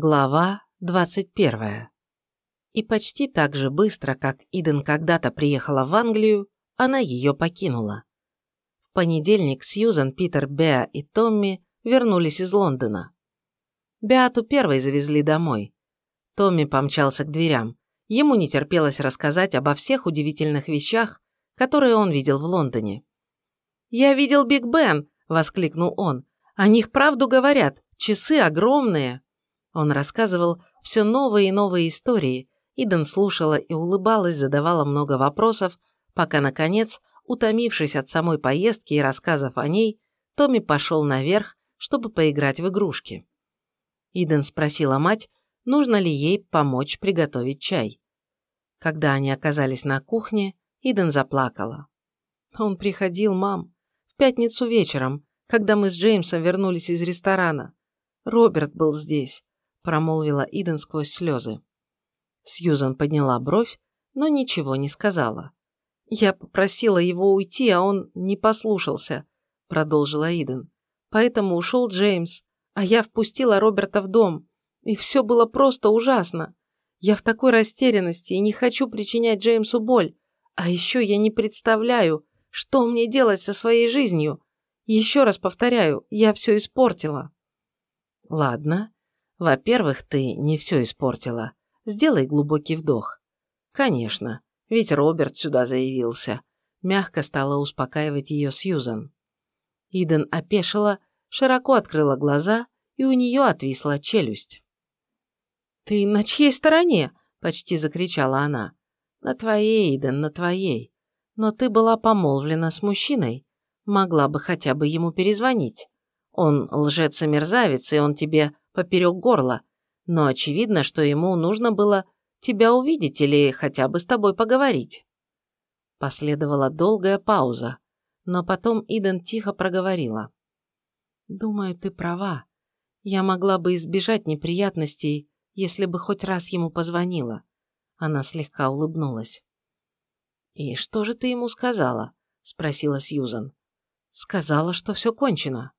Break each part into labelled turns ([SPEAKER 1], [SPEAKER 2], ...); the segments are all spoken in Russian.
[SPEAKER 1] Глава 21. И почти так же быстро, как Иден когда-то приехала в Англию, она ее покинула. В понедельник Сьюзан, Питер, Беа и Томми вернулись из Лондона. Беату первой завезли домой. Томми помчался к дверям. Ему не терпелось рассказать обо всех удивительных вещах, которые он видел в Лондоне. «Я видел Биг Бен!» – воскликнул он. «О них правду говорят. Часы огромные!» Он рассказывал все новые и новые истории. Иден слушала и улыбалась, задавала много вопросов, пока, наконец, утомившись от самой поездки и рассказов о ней, Томми пошел наверх, чтобы поиграть в игрушки. Иден спросила мать, нужно ли ей помочь приготовить чай. Когда они оказались на кухне, Иден заплакала. «Он приходил, мам, в пятницу вечером, когда мы с Джеймсом вернулись из ресторана. Роберт был здесь промолвила Иден сквозь слезы. Сьюзан подняла бровь, но ничего не сказала. «Я попросила его уйти, а он не послушался», – продолжила Иден. «Поэтому ушел Джеймс, а я впустила Роберта в дом. И все было просто ужасно. Я в такой растерянности и не хочу причинять Джеймсу боль. А еще я не представляю, что мне делать со своей жизнью. Еще раз повторяю, я все испортила». «Ладно, во-первых, ты не все испортила. Сделай глубокий вдох. Конечно, ведь Роберт сюда заявился. Мягко стала успокаивать ее Сьюзан. Иден опешила, широко открыла глаза, и у нее отвисла челюсть. «Ты на чьей стороне?» – почти закричала она. «На твоей, Иден, на твоей. Но ты была помолвлена с мужчиной. Могла бы хотя бы ему перезвонить. Он лжец и мерзавец, и он тебе поперек горла, но очевидно, что ему нужно было тебя увидеть или хотя бы с тобой поговорить. Последовала долгая пауза, но потом Иден тихо проговорила. «Думаю, ты права. Я могла бы избежать неприятностей, если бы хоть раз ему позвонила». Она слегка улыбнулась. «И что же ты ему сказала?» – спросила Сьюзан. «Сказала, что все кончено».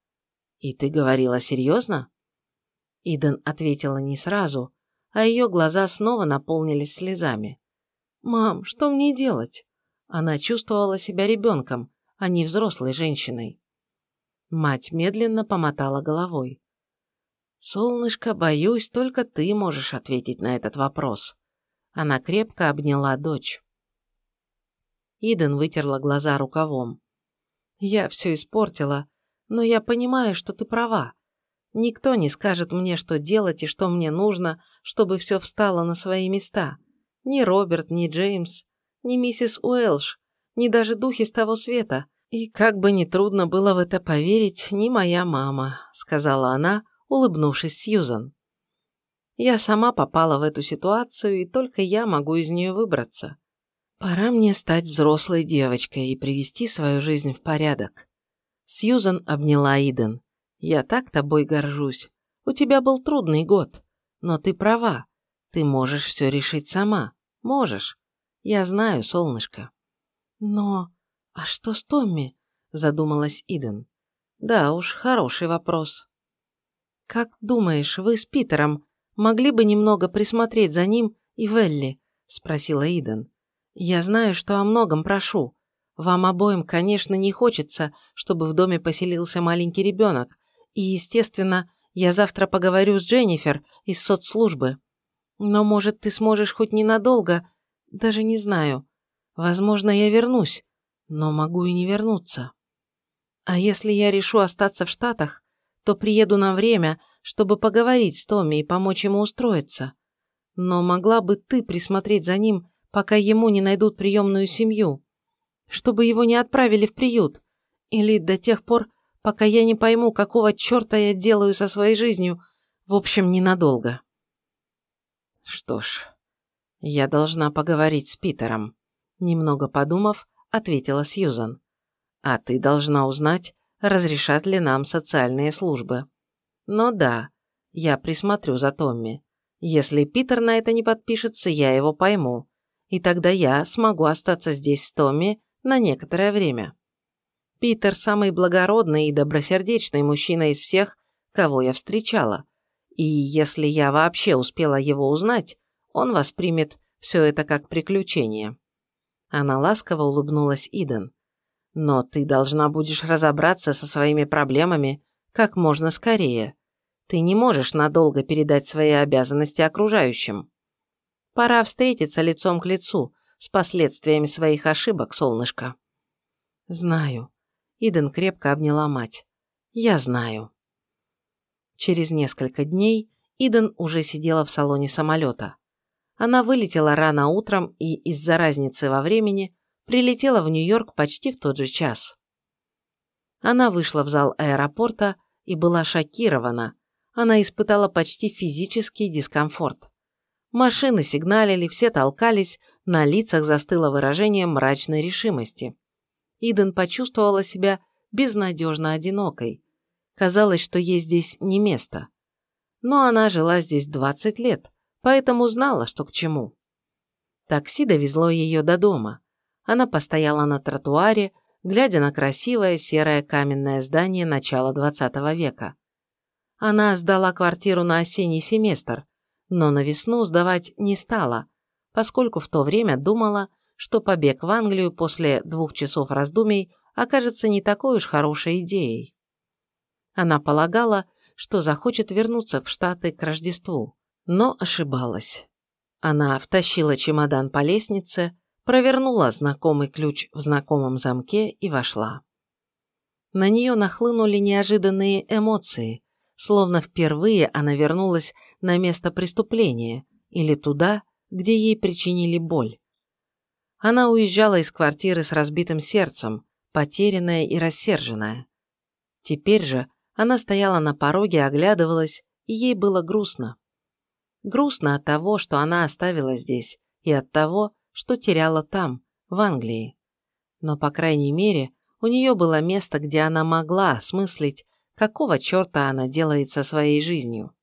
[SPEAKER 1] «И ты говорила серьезно?» Иден ответила не сразу, а ее глаза снова наполнились слезами. «Мам, что мне делать?» Она чувствовала себя ребенком, а не взрослой женщиной. Мать медленно помотала головой. «Солнышко, боюсь, только ты можешь ответить на этот вопрос». Она крепко обняла дочь. Иден вытерла глаза рукавом. «Я все испортила, но я понимаю, что ты права. Никто не скажет мне, что делать и что мне нужно, чтобы все встало на свои места. Ни Роберт, ни Джеймс, ни миссис Уэлш, ни даже духи с того света. И как бы ни трудно было в это поверить, ни моя мама, сказала она, улыбнувшись Сьюзан. Я сама попала в эту ситуацию, и только я могу из нее выбраться. Пора мне стать взрослой девочкой и привести свою жизнь в порядок. Сьюзан обняла Иден. Я так тобой горжусь. У тебя был трудный год. Но ты права. Ты можешь все решить сама. Можешь. Я знаю, солнышко. Но... А что с Томми? Задумалась Иден. Да уж, хороший вопрос. Как думаешь, вы с Питером могли бы немного присмотреть за ним и Велли? Спросила Иден. Я знаю, что о многом прошу. Вам обоим, конечно, не хочется, чтобы в доме поселился маленький ребенок, и, естественно, я завтра поговорю с Дженнифер из соцслужбы. Но, может, ты сможешь хоть ненадолго, даже не знаю. Возможно, я вернусь, но могу и не вернуться. А если я решу остаться в Штатах, то приеду на время, чтобы поговорить с Томми и помочь ему устроиться. Но могла бы ты присмотреть за ним, пока ему не найдут приемную семью, чтобы его не отправили в приют, или до тех пор, пока я не пойму, какого черта я делаю со своей жизнью. В общем, ненадолго. Что ж, я должна поговорить с Питером. Немного подумав, ответила Сьюзан. А ты должна узнать, разрешат ли нам социальные службы. Но да, я присмотрю за Томми. Если Питер на это не подпишется, я его пойму. И тогда я смогу остаться здесь с Томми на некоторое время. Питер самый благородный и добросердечный мужчина из всех, кого я встречала. И если я вообще успела его узнать, он воспримет все это как приключение. Она ласково улыбнулась Иден. Но ты должна будешь разобраться со своими проблемами как можно скорее. Ты не можешь надолго передать свои обязанности окружающим. Пора встретиться лицом к лицу с последствиями своих ошибок, солнышко. Знаю. Иден крепко обняла мать. Я знаю. Через несколько дней Иден уже сидела в салоне самолета. Она вылетела рано утром и из-за разницы во времени прилетела в Нью-Йорк почти в тот же час. Она вышла в зал аэропорта и была шокирована. Она испытала почти физический дискомфорт. Машины сигналили, все толкались, на лицах застыло выражение мрачной решимости. Иден почувствовала себя безнадежно одинокой, Казалось, что ей здесь не место. Но она жила здесь 20 лет, поэтому знала, что к чему. Такси довезло ее до дома. Она постояла на тротуаре, глядя на красивое серое каменное здание начала 20 века. Она сдала квартиру на осенний семестр, но на весну сдавать не стала, поскольку в то время думала, что побег в Англию после двух часов раздумий окажется не такой уж хорошей идеей. Она полагала, что захочет вернуться в Штаты к Рождеству, но ошибалась. Она втащила чемодан по лестнице, провернула знакомый ключ в знакомом замке и вошла. На нее нахлынули неожиданные эмоции, словно впервые она вернулась на место преступления или туда, где ей причинили боль. Она уезжала из квартиры с разбитым сердцем, потерянная и рассерженная. Теперь же она стояла на пороге, оглядывалась, и ей было грустно. Грустно от того, что она оставила здесь, и от того, что теряла там, в Англии. Но, по крайней мере, у нее было место, где она могла осмыслить, какого черта она делает со своей жизнью.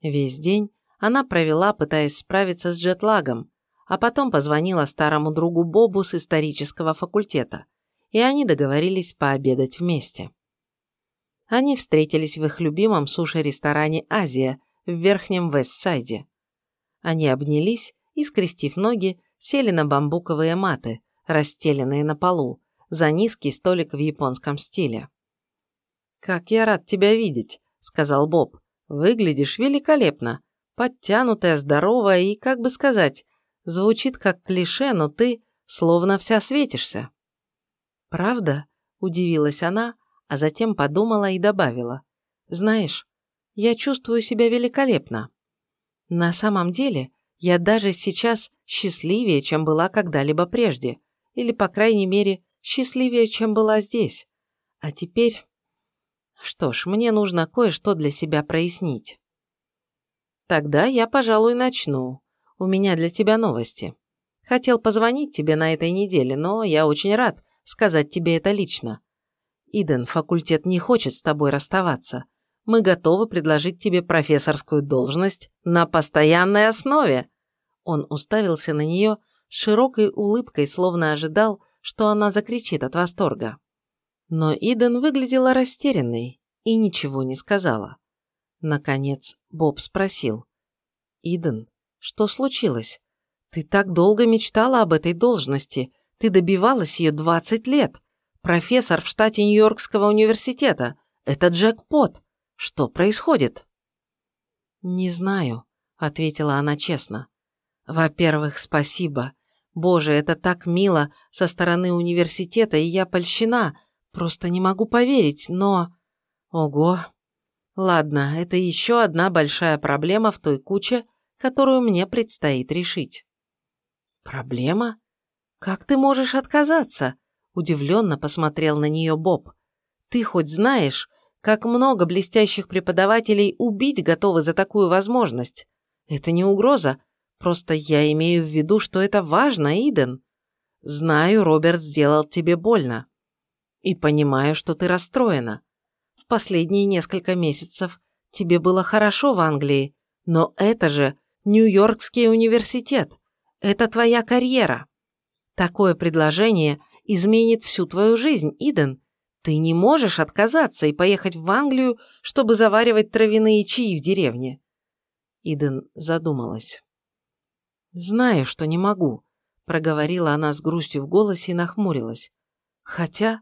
[SPEAKER 1] Весь день она провела, пытаясь справиться с джетлагом, а потом позвонила старому другу Бобу с исторического факультета, и они договорились пообедать вместе. Они встретились в их любимом суши-ресторане «Азия» в Верхнем Вестсайде. Они обнялись и, скрестив ноги, сели на бамбуковые маты, расстеленные на полу, за низкий столик в японском стиле. «Как я рад тебя видеть», — сказал Боб. «Выглядишь великолепно. Подтянутая, здоровая и, как бы сказать, звучит как клише, но ты словно вся светишься». «Правда?» – удивилась она, а затем подумала и добавила. «Знаешь, я чувствую себя великолепно. На самом деле, я даже сейчас счастливее, чем была когда-либо прежде, или, по крайней мере, счастливее, чем была здесь. А теперь... Что ж, мне нужно кое-что для себя прояснить. Тогда я, пожалуй, начну. У меня для тебя новости. Хотел позвонить тебе на этой неделе, но я очень рад сказать тебе это лично. Иден, факультет не хочет с тобой расставаться. Мы готовы предложить тебе профессорскую должность на постоянной основе». Он уставился на нее с широкой улыбкой, словно ожидал, что она закричит от восторга. Но Иден выглядела растерянной и ничего не сказала. Наконец Боб спросил. «Иден, что случилось? Ты так долго мечтала об этой должности, ты добивалась ее 20 лет. Профессор в штате Нью-Йоркского университета. Это джекпот. Что происходит?» «Не знаю», — ответила она честно. «Во-первых, спасибо. Боже, это так мило со стороны университета, и я польщена. Просто не могу поверить, но... Ого. Ладно, это еще одна большая проблема в той куче, которую мне предстоит решить». «Проблема? Как ты можешь отказаться?» Удивленно посмотрел на нее Боб. «Ты хоть знаешь, как много блестящих преподавателей убить готовы за такую возможность? Это не угроза, просто я имею в виду, что это важно, Иден. Знаю, Роберт сделал тебе больно. И понимаю, что ты расстроена. В последние несколько месяцев тебе было хорошо в Англии, но это же Нью-Йоркский университет. Это твоя карьера. Такое предложение изменит всю твою жизнь, Иден. Ты не можешь отказаться и поехать в Англию, чтобы заваривать травяные чаи в деревне. Иден задумалась. «Знаю, что не могу», – проговорила она с грустью в голосе и нахмурилась. «Хотя...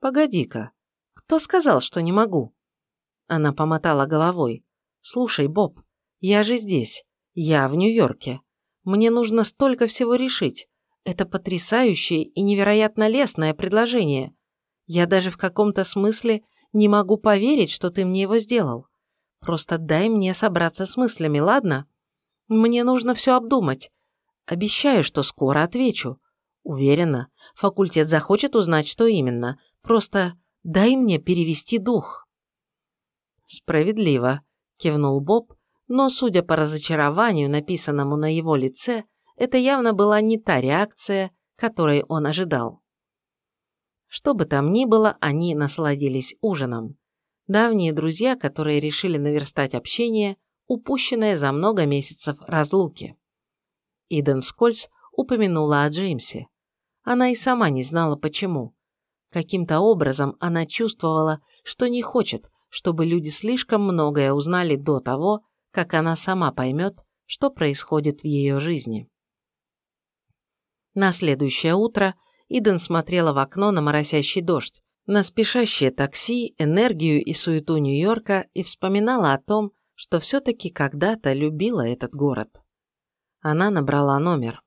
[SPEAKER 1] Погоди-ка, кто сказал, что не могу?» Она помотала головой. «Слушай, Боб, я же здесь. Я в Нью-Йорке. Мне нужно столько всего решить. Это потрясающее и невероятно лестное предложение. Я даже в каком-то смысле не могу поверить, что ты мне его сделал. Просто дай мне собраться с мыслями, ладно? Мне нужно все обдумать. Обещаю, что скоро отвечу. Уверена, факультет захочет узнать, что именно. Просто дай мне перевести дух. Справедливо, кивнул Боб, но, судя по разочарованию, написанному на его лице, это явно была не та реакция, которой он ожидал. Что бы там ни было, они насладились ужином. Давние друзья, которые решили наверстать общение, упущенное за много месяцев разлуки. Иден вскользь упомянула о Джеймсе. Она и сама не знала почему. Каким-то образом она чувствовала, что не хочет, чтобы люди слишком многое узнали до того, как она сама поймет, что происходит в ее жизни. На следующее утро Иден смотрела в окно на моросящий дождь, на спешащее такси, энергию и суету Нью-Йорка и вспоминала о том, что все-таки когда-то любила этот город. Она набрала номер.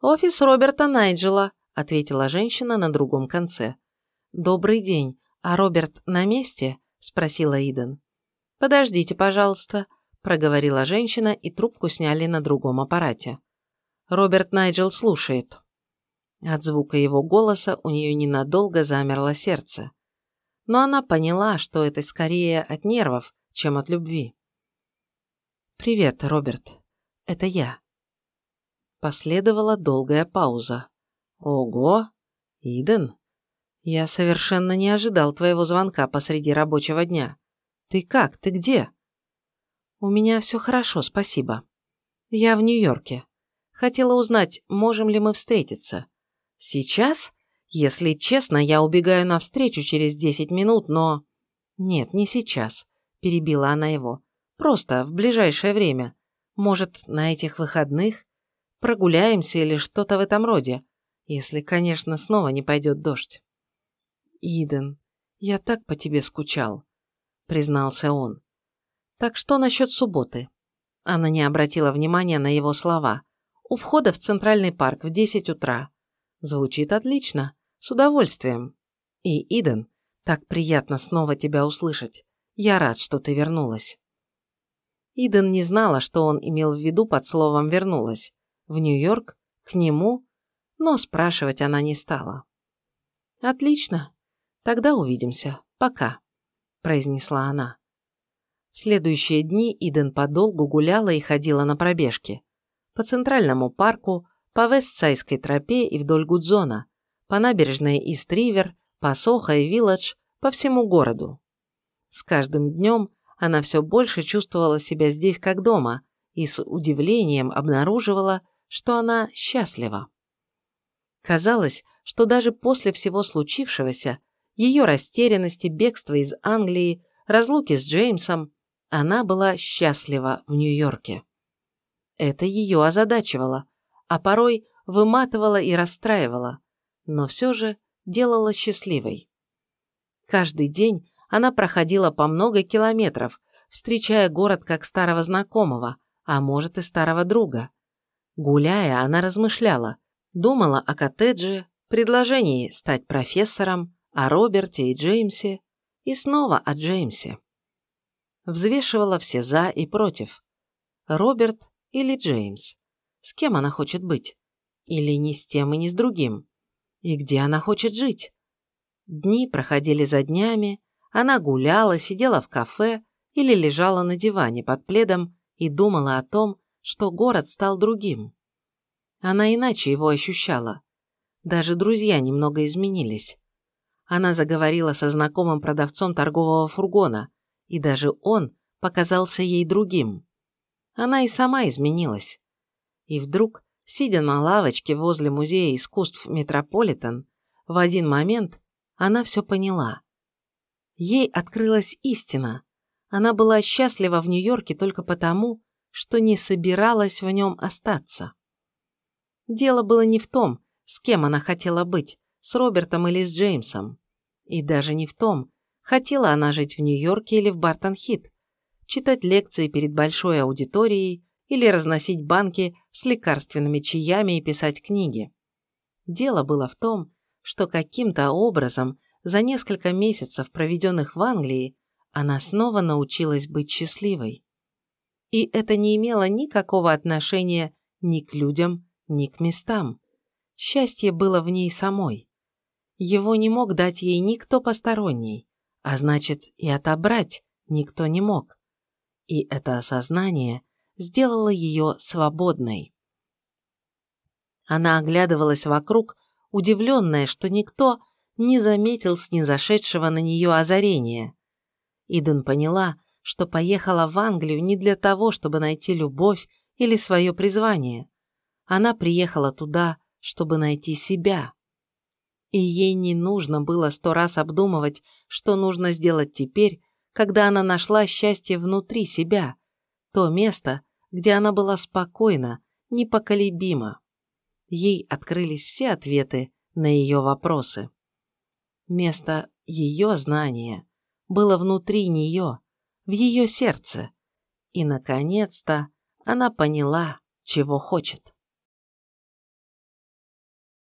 [SPEAKER 1] «Офис Роберта Найджела», – ответила женщина на другом конце. «Добрый день. А Роберт на месте?» – спросила Иден. «Подождите, пожалуйста», – проговорила женщина, и трубку сняли на другом аппарате. Роберт Найджел слушает. От звука его голоса у нее ненадолго замерло сердце. Но она поняла, что это скорее от нервов, чем от любви. «Привет, Роберт. Это я». Последовала долгая пауза. «Ого! Иден? Я совершенно не ожидал твоего звонка посреди рабочего дня. Ты как? Ты где?» «У меня все хорошо, спасибо. Я в Нью-Йорке. Хотела узнать, можем ли мы встретиться. Сейчас? Если честно, я убегаю навстречу через десять минут, но... Нет, не сейчас, перебила она его. Просто в ближайшее время. Может, на этих выходных? Прогуляемся или что-то в этом роде. Если, конечно, снова не пойдет дождь. Иден, я так по тебе скучал, признался он. Так что насчет субботы? Она не обратила внимания на его слова. У входа в Центральный парк в десять утра. Звучит отлично. С удовольствием. И, Иден, так приятно снова тебя услышать. Я рад, что ты вернулась. Иден не знала, что он имел в виду под словом «вернулась». В Нью-Йорк? К нему? Но спрашивать она не стала. «Отлично. Тогда увидимся. Пока», – произнесла она. Следующие дни Иден подолгу гуляла и ходила на пробежки. По Центральному парку, по Вестсайской тропе и вдоль Гудзона, по набережной Ист-Ривер, по Сохо и Вилледж, по всему городу. С каждым днем она все больше чувствовала себя здесь как дома и с удивлением обнаруживала, что она счастлива. Казалось, что даже после всего случившегося, ее растерянности, бегства из Англии, разлуки с Джеймсом, она была счастлива в Нью-Йорке. Это ее озадачивало, а порой выматывала и расстраивала, но все же делала счастливой. Каждый день она проходила по много километров, встречая город как старого знакомого, а может и старого друга. Гуляя, она размышляла, думала о коттедже, предложении стать профессором, о Роберте и Джеймсе, и снова о Джеймсе. Взвешивала все «за» и «против». Роберт или Джеймс? С кем она хочет быть? Или ни с тем и ни с другим? И где она хочет жить? Дни проходили за днями, она гуляла, сидела в кафе или лежала на диване под пледом и думала о том, что город стал другим. Она иначе его ощущала. Даже друзья немного изменились. Она заговорила со знакомым продавцом торгового фургона, и даже он показался ей другим. Она и сама изменилась. И вдруг, сидя на лавочке возле Музея искусств Метрополитен, в один момент она все поняла. Ей открылась истина. Она была счастлива в Нью-Йорке только потому, что не собиралась в нем остаться. Дело было не в том, с кем она хотела быть, с Робертом или с Джеймсом. И даже не в том, хотела она жить в Нью-Йорке или в Бартон-Хит, читать лекции перед большой аудиторией или разносить банки с лекарственными чаями и писать книги. Дело было в том, что каким-то образом за несколько месяцев, проведенных в Англии, она снова научилась быть счастливой. И это не имело никакого отношения ни к людям, ни к местам. Счастье было в ней самой. Его не мог дать ей никто посторонний, а значит и отобрать никто не мог. И это осознание сделало ее свободной. Она оглядывалась вокруг, удивленная, что никто не заметил снизошедшего на нее озарения. Иден поняла, что поехала в Англию не для того, чтобы найти любовь или свое призвание. Она приехала туда, чтобы найти себя. И ей не нужно было сто раз обдумывать, что нужно сделать теперь, когда она нашла счастье внутри себя, то место, где она была спокойна, непоколебима. Ей открылись все ответы на ее вопросы. Место ее знания было внутри нее, в ее сердце. И, наконец-то, она поняла, чего хочет.